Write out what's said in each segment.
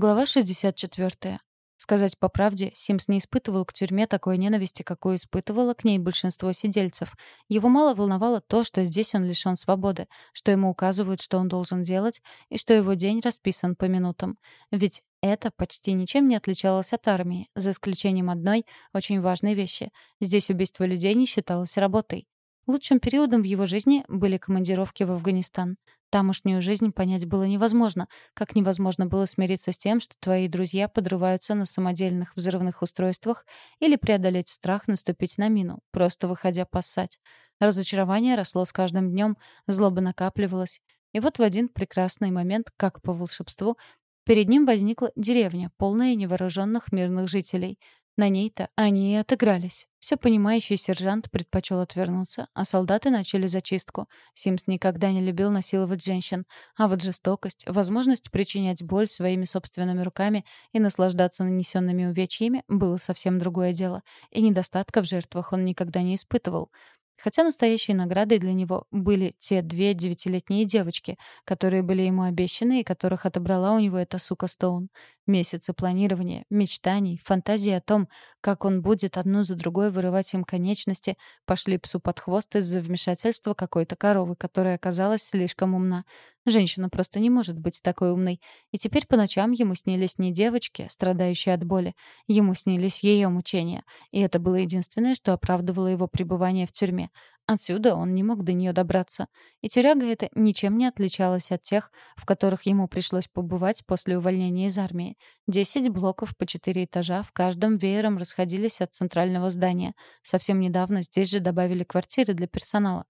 Глава 64. Сказать по правде, Симс не испытывал к тюрьме такой ненависти, какую испытывало к ней большинство сидельцев. Его мало волновало то, что здесь он лишён свободы, что ему указывают, что он должен делать, и что его день расписан по минутам. Ведь это почти ничем не отличалось от армии, за исключением одной очень важной вещи. Здесь убийство людей не считалось работой. Лучшим периодом в его жизни были командировки в Афганистан. Тамошнюю жизнь понять было невозможно, как невозможно было смириться с тем, что твои друзья подрываются на самодельных взрывных устройствах или преодолеть страх наступить на мину, просто выходя поссать. Разочарование росло с каждым днем, злоба накапливалась. И вот в один прекрасный момент, как по волшебству, перед ним возникла деревня, полная невооруженных мирных жителей. На ней-то они и отыгрались. Все понимающий сержант предпочел отвернуться, а солдаты начали зачистку. Симс никогда не любил насиловать женщин. А вот жестокость, возможность причинять боль своими собственными руками и наслаждаться нанесенными увечьями было совсем другое дело. И недостатка в жертвах он никогда не испытывал. Хотя настоящей наградой для него были те две девятилетние девочки, которые были ему обещаны и которых отобрала у него эта сука Стоун. Месяцы планирования, мечтаний, фантазии о том, как он будет одну за другой вырывать им конечности, пошли псу под хвост из-за вмешательства какой-то коровы, которая оказалась слишком умна. Женщина просто не может быть такой умной. И теперь по ночам ему снились не девочки, страдающие от боли. Ему снились ее мучения. И это было единственное, что оправдывало его пребывание в тюрьме. Отсюда он не мог до нее добраться. И тюряга эта ничем не отличалась от тех, в которых ему пришлось побывать после увольнения из армии. Десять блоков по четыре этажа в каждом веером расходились от центрального здания. Совсем недавно здесь же добавили квартиры для персонала.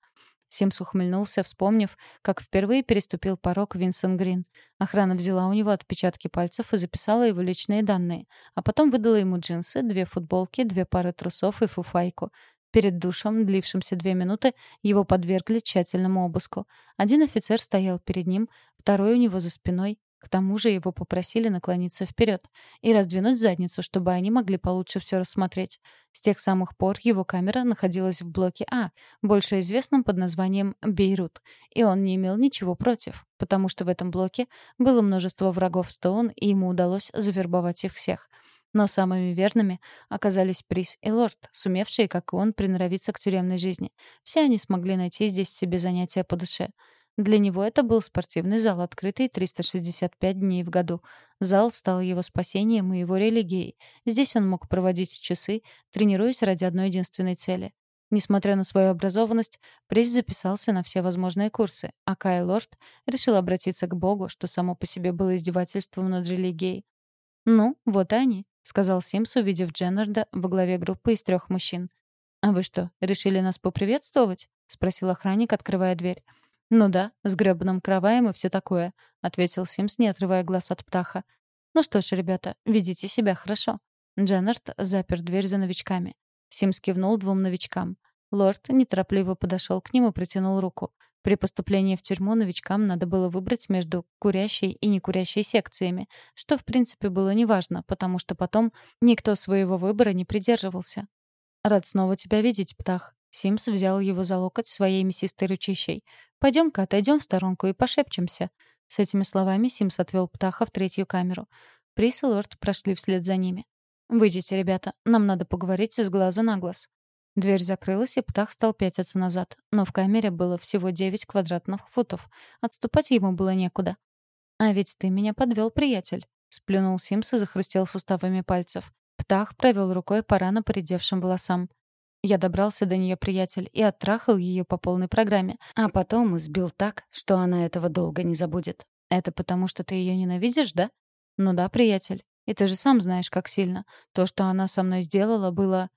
Симс ухмыльнулся, вспомнив, как впервые переступил порог Винсент Грин. Охрана взяла у него отпечатки пальцев и записала его личные данные, а потом выдала ему джинсы, две футболки, две пары трусов и фуфайку. Перед душем, длившимся две минуты, его подвергли тщательному обыску. Один офицер стоял перед ним, второй у него за спиной. К тому же его попросили наклониться вперед и раздвинуть задницу, чтобы они могли получше все рассмотреть. С тех самых пор его камера находилась в блоке А, больше известном под названием «Бейрут», и он не имел ничего против, потому что в этом блоке было множество врагов Стоун, и ему удалось завербовать их всех — но самыми верными оказались Прис и Лорд, сумевшие, как и он, приноровиться к тюремной жизни. Все они смогли найти здесь себе занятия по душе. Для него это был спортивный зал, открытый 365 дней в году. Зал стал его спасением и его религией. Здесь он мог проводить часы, тренируясь ради одной единственной цели. Несмотря на свою образованность, Прис записался на все возможные курсы, а Кай Лорд решил обратиться к Богу, что само по себе было издевательством над религией. Ну, вот они сказал Симс, увидев Дженнарда во главе группы из трех мужчин. «А вы что, решили нас поприветствовать?» — спросил охранник, открывая дверь. «Ну да, с грёбаным кроваем и все такое», — ответил Симс, не отрывая глаз от птаха. «Ну что ж, ребята, ведите себя хорошо». Дженнард запер дверь за новичками. Симс кивнул двум новичкам. Лорд неторопливо подошел к нему и протянул руку. При поступлении в тюрьму новичкам надо было выбрать между курящей и некурящей секциями, что, в принципе, было неважно, потому что потом никто своего выбора не придерживался. «Рад снова тебя видеть, Птах». Симс взял его за локоть своей мясистой ручищей. «Пойдем-ка отойдем в сторонку и пошепчемся». С этими словами Симс отвел Птаха в третью камеру. Прис и Лорд прошли вслед за ними. «Выйдите, ребята, нам надо поговорить с глазу на глаз». Дверь закрылась, и Птах стал пятиться назад. Но в камере было всего девять квадратных футов. Отступать ему было некуда. «А ведь ты меня подвел, приятель», — сплюнул Симс и захрустел суставами пальцев. Птах провел рукой по рано поредевшим волосам. Я добрался до нее, приятель, и оттрахал ее по полной программе, а потом избил так, что она этого долго не забудет. Это потому, что ты ее ненавидишь, да? Ну да, приятель. И ты же сам знаешь, как сильно. То, что она со мной сделала, было...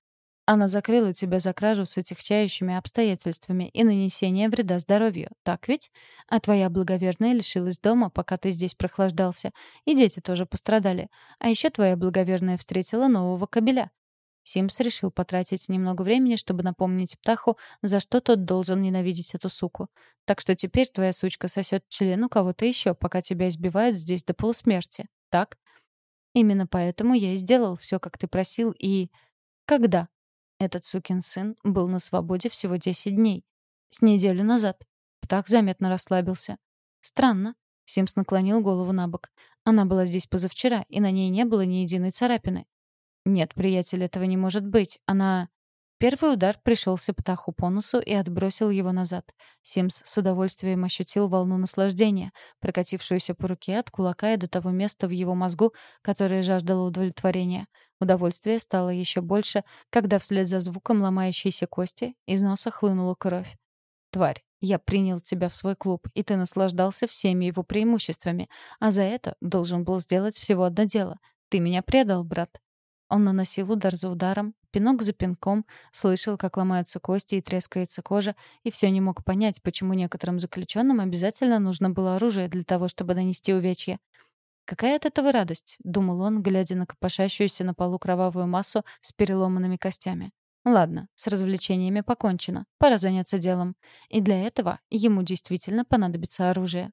Она закрыла тебя за кражу с отягчающими обстоятельствами и нанесение вреда здоровью, так ведь? А твоя благоверная лишилась дома, пока ты здесь прохлаждался, и дети тоже пострадали. А еще твоя благоверная встретила нового кобеля. Симс решил потратить немного времени, чтобы напомнить Птаху, за что тот должен ненавидеть эту суку. Так что теперь твоя сучка сосет член у кого-то еще, пока тебя избивают здесь до полусмерти. Так? Именно поэтому я и сделал все, как ты просил, и... Когда? Этот сукин сын был на свободе всего 10 дней. С неделю назад. Птах заметно расслабился. Странно. Симс наклонил голову на бок. Она была здесь позавчера, и на ней не было ни единой царапины. Нет, приятель, этого не может быть. Она... Первый удар пришелся птаху по носу и отбросил его назад. Симс с удовольствием ощутил волну наслаждения, прокатившуюся по руке от кулака и до того места в его мозгу, которое жаждало удовлетворения. Удовольствие стало еще больше, когда вслед за звуком ломающейся кости из носа хлынула кровь. «Тварь, я принял тебя в свой клуб, и ты наслаждался всеми его преимуществами, а за это должен был сделать всего одно дело. Ты меня предал, брат». Он наносил удар за ударом, пинок за пинком, слышал, как ломаются кости и трескается кожа, и все не мог понять, почему некоторым заключенным обязательно нужно было оружие для того, чтобы нанести увечья. «Какая от этого радость?» — думал он, глядя на копошащуюся на полу кровавую массу с переломанными костями. Ладно, с развлечениями покончено. Пора заняться делом. И для этого ему действительно понадобится оружие.